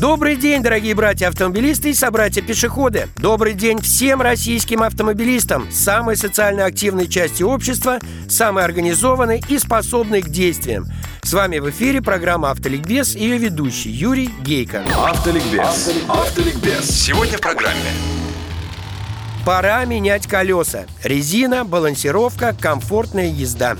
Добрый день, дорогие братья-автомобилисты и собратья-пешеходы. Добрый день всем российским автомобилистам, самой социально активной части общества, самой организованной и способной к действиям. С вами в эфире программа «Автоликбез» и ее ведущий Юрий Гейко. Автоликбез. Автоликбез Сегодня в программе Пора менять колеса. Резина, балансировка, комфортная езда.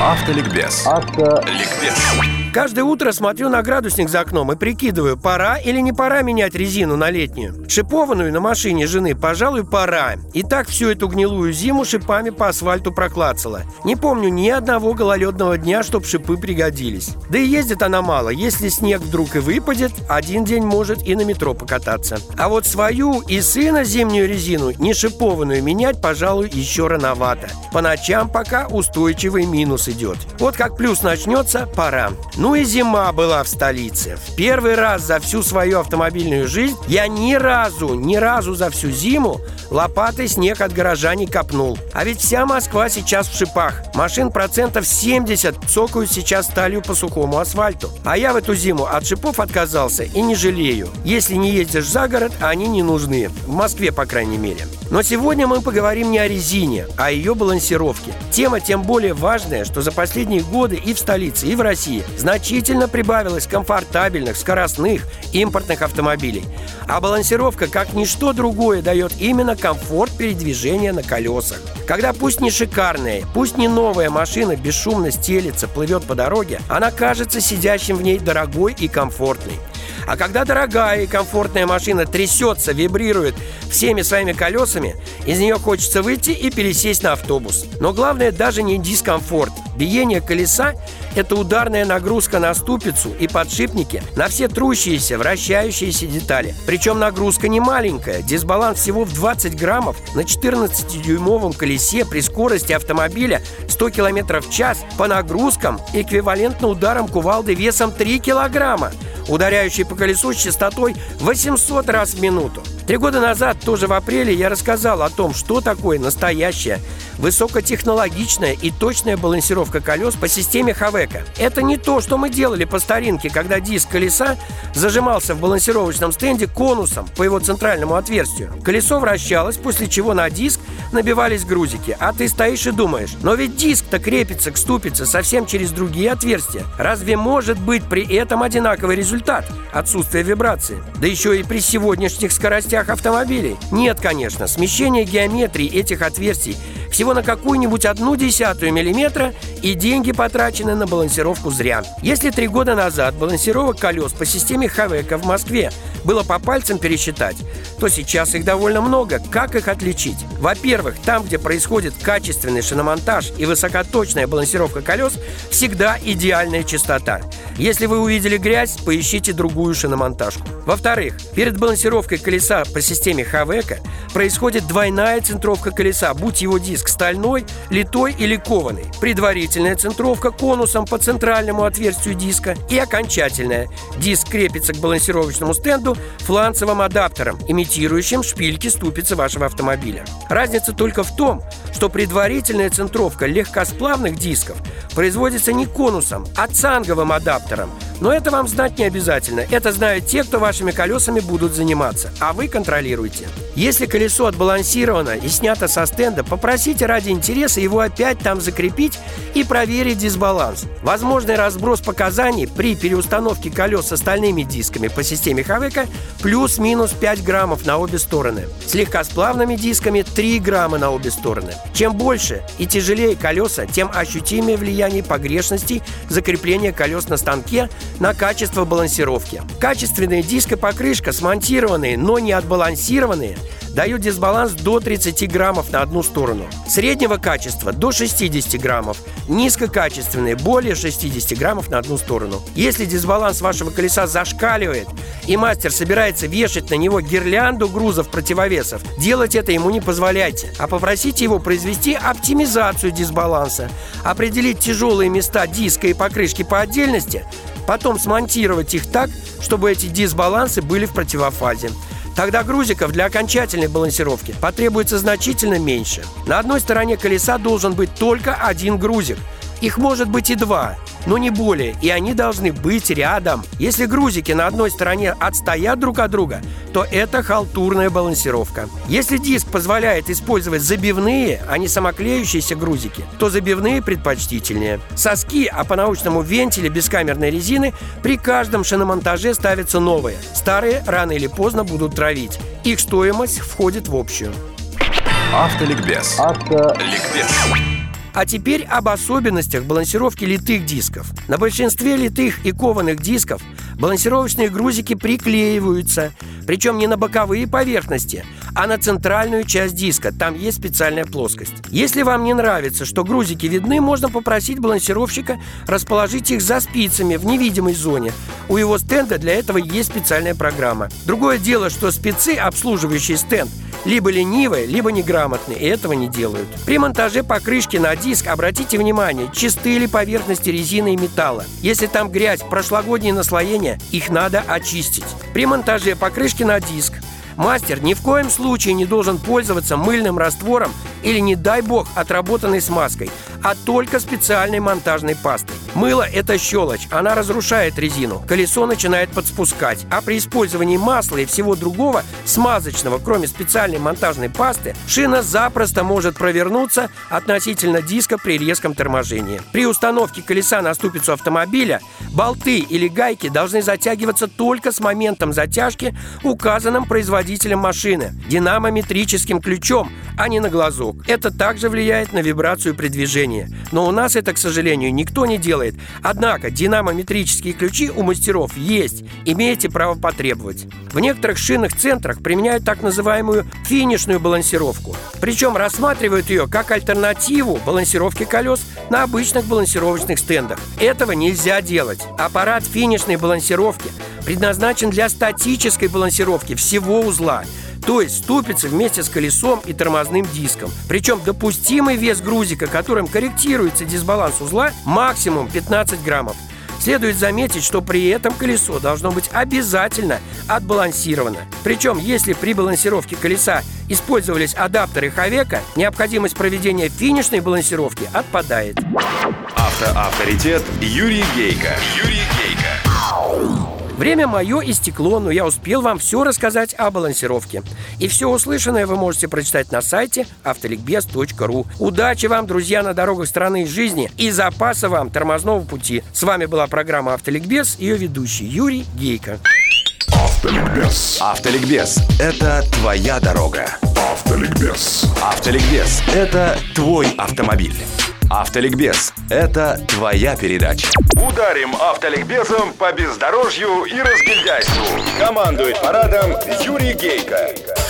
Автоликбез. Ликбез Каждое утро смотрю на градусник за окном и прикидываю, пора или не пора менять резину на летнюю. Шипованную на машине жены, пожалуй, пора. И так всю эту гнилую зиму шипами по асфальту проклацала. Не помню ни одного гололедного дня, чтоб шипы пригодились. Да и ездит она мало. Если снег вдруг и выпадет, один день может и на метро покататься. А вот свою и сына зимнюю резину, не шипованную, менять, пожалуй, еще рановато. По ночам пока устойчивый минус идет. Вот как плюс начнется, пора. Ну и зима была в столице. В первый раз за всю свою автомобильную жизнь я ни разу, ни разу за всю зиму лопатой снег от гаража не копнул. А ведь вся Москва сейчас в шипах. Машин процентов 70 цокают сейчас сталью по сухому асфальту. А я в эту зиму от шипов отказался и не жалею. Если не ездишь за город, они не нужны. В Москве, по крайней мере. Но сегодня мы поговорим не о резине, а о ее балансировке. Тема тем более важная, что за последние годы и в столице, и в России значительно прибавилось комфортабельных, скоростных, импортных автомобилей. А балансировка, как ничто другое, дает именно комфорт передвижения на колесах. Когда пусть не шикарная, пусть не новая машина бесшумно стелится, плывет по дороге, она кажется сидящим в ней дорогой и комфортной. А когда дорогая и комфортная машина трясется, вибрирует всеми своими колесами, из нее хочется выйти и пересесть на автобус. Но главное даже не дискомфорт. Биение колеса – это ударная нагрузка на ступицу и подшипники на все трущиеся, вращающиеся детали. Причем нагрузка не маленькая. Дисбаланс всего в 20 граммов на 14-дюймовом колесе при скорости автомобиля 100 км в час по нагрузкам эквивалентно ударам кувалды весом 3 килограмма ударяющий по колесу с частотой 800 раз в минуту. Три года назад, тоже в апреле, я рассказал о том, что такое настоящая, высокотехнологичная и точная балансировка колес по системе Хавека. Это не то, что мы делали по старинке, когда диск колеса зажимался в балансировочном стенде конусом по его центральному отверстию. Колесо вращалось, после чего на диск набивались грузики, а ты стоишь и думаешь, но ведь диск-то крепится к ступице совсем через другие отверстия. Разве может быть при этом одинаковый результат? Отсутствие вибрации. Да еще и при сегодняшних скоростях автомобилей. Нет, конечно, смещение геометрии этих отверстий всего на какую-нибудь одну десятую миллиметра, и деньги потрачены на балансировку зря. Если три года назад балансировок колес по системе Хавека в Москве было по пальцам пересчитать, то сейчас их довольно много. Как их отличить? Во-первых, там, где происходит качественный шиномонтаж и высокоточная балансировка колес, всегда идеальная частота. Если вы увидели грязь, поищите другую шиномонтажку. Во-вторых, перед балансировкой колеса по системе Хавека происходит двойная центровка колеса, будь его диск стальной, литой или кованый. Предварительная центровка конусом по центральному отверстию диска и окончательная. Диск крепится к балансировочному стенду фланцевым адаптером, имитирующим шпильки ступицы вашего автомобиля. Разница только в том, что предварительная центровка легкосплавных дисков производится не конусом, а цанговым адаптером автором – но это вам знать не обязательно. Это знают те, кто вашими колесами будут заниматься. А вы контролируете. Если колесо отбалансировано и снято со стенда, попросите ради интереса его опять там закрепить и проверить дисбаланс. Возможный разброс показаний при переустановке колес с остальными дисками по системе Хавека плюс-минус 5 граммов на обе стороны. С легкосплавными дисками 3 грамма на обе стороны. Чем больше и тяжелее колеса, тем ощутимее влияние погрешностей закрепления колес на станке на качество балансировки. Качественные дископокрышка, смонтированные, но не отбалансированные, дают дисбаланс до 30 граммов на одну сторону. Среднего качества до 60 граммов. Низкокачественные более 60 граммов на одну сторону. Если дисбаланс вашего колеса зашкаливает, и мастер собирается вешать на него гирлянду грузов противовесов, делать это ему не позволяйте, а попросите его произвести оптимизацию дисбаланса, определить тяжелые места диска и покрышки по отдельности, потом смонтировать их так, чтобы эти дисбалансы были в противофазе. Тогда грузиков для окончательной балансировки потребуется значительно меньше. На одной стороне колеса должен быть только один грузик. Их может быть и два, но не более, и они должны быть рядом. Если грузики на одной стороне отстоят друг от друга, то это халтурная балансировка. Если диск позволяет использовать забивные, а не самоклеющиеся грузики, то забивные предпочтительнее. Соски, а по-научному вентили бескамерной резины, при каждом шиномонтаже ставятся новые. Старые рано или поздно будут травить. Их стоимость входит в общую. Автоликбез. Автоликбез. А теперь об особенностях балансировки литых дисков. На большинстве литых и кованых дисков балансировочные грузики приклеиваются, причем не на боковые поверхности, а на центральную часть диска. Там есть специальная плоскость. Если вам не нравится, что грузики видны, можно попросить балансировщика расположить их за спицами в невидимой зоне. У его стенда для этого есть специальная программа. Другое дело, что спецы, обслуживающие стенд, либо ленивые, либо неграмотные, и этого не делают. При монтаже покрышки на диск обратите внимание, чистые ли поверхности резины и металла. Если там грязь, прошлогодние наслоения, их надо очистить. При монтаже покрышки на диск Мастер ни в коем случае не должен пользоваться мыльным раствором или, не дай бог, отработанной смазкой, а только специальной монтажной пастой. Мыло – это щелочь, она разрушает резину, колесо начинает подспускать, а при использовании масла и всего другого смазочного, кроме специальной монтажной пасты, шина запросто может провернуться относительно диска при резком торможении. При установке колеса на ступицу автомобиля болты или гайки должны затягиваться только с моментом затяжки, указанным производителем машины, динамометрическим ключом, а не на глазок. Это также влияет на вибрацию при движении. Но у нас это, к сожалению, никто не делает. Однако динамометрические ключи у мастеров есть. Имеете право потребовать. В некоторых шинных центрах применяют так называемую финишную балансировку. Причем рассматривают ее как альтернативу балансировке колес на обычных балансировочных стендах. Этого нельзя делать. Аппарат финишной балансировки предназначен для статической балансировки всего узла – то есть ступицы вместе с колесом и тормозным диском. Причем допустимый вес грузика, которым корректируется дисбаланс узла, максимум 15 граммов. Следует заметить, что при этом колесо должно быть обязательно отбалансировано. Причем, если при балансировке колеса использовались адаптеры Хавека, необходимость проведения финишной балансировки отпадает. Автоавторитет Юрий Гейко. Юрий. Время мое истекло, но я успел вам все рассказать о балансировке. И все услышанное вы можете прочитать на сайте автоликбез.ру. Удачи вам, друзья, на дорогах страны и жизни и запаса вам тормозного пути. С вами была программа «Автоликбез», ее ведущий Юрий Гейко. Автоликбез. Автоликбез – это твоя дорога. Автоликбез. Автоликбез – это твой автомобиль. Автоликбез – это твоя передача. Ударим автоликбезом по бездорожью и разгильдяйству. Командует парадом Юрий Гейко.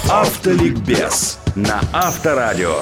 Автоликбез на Авторадио.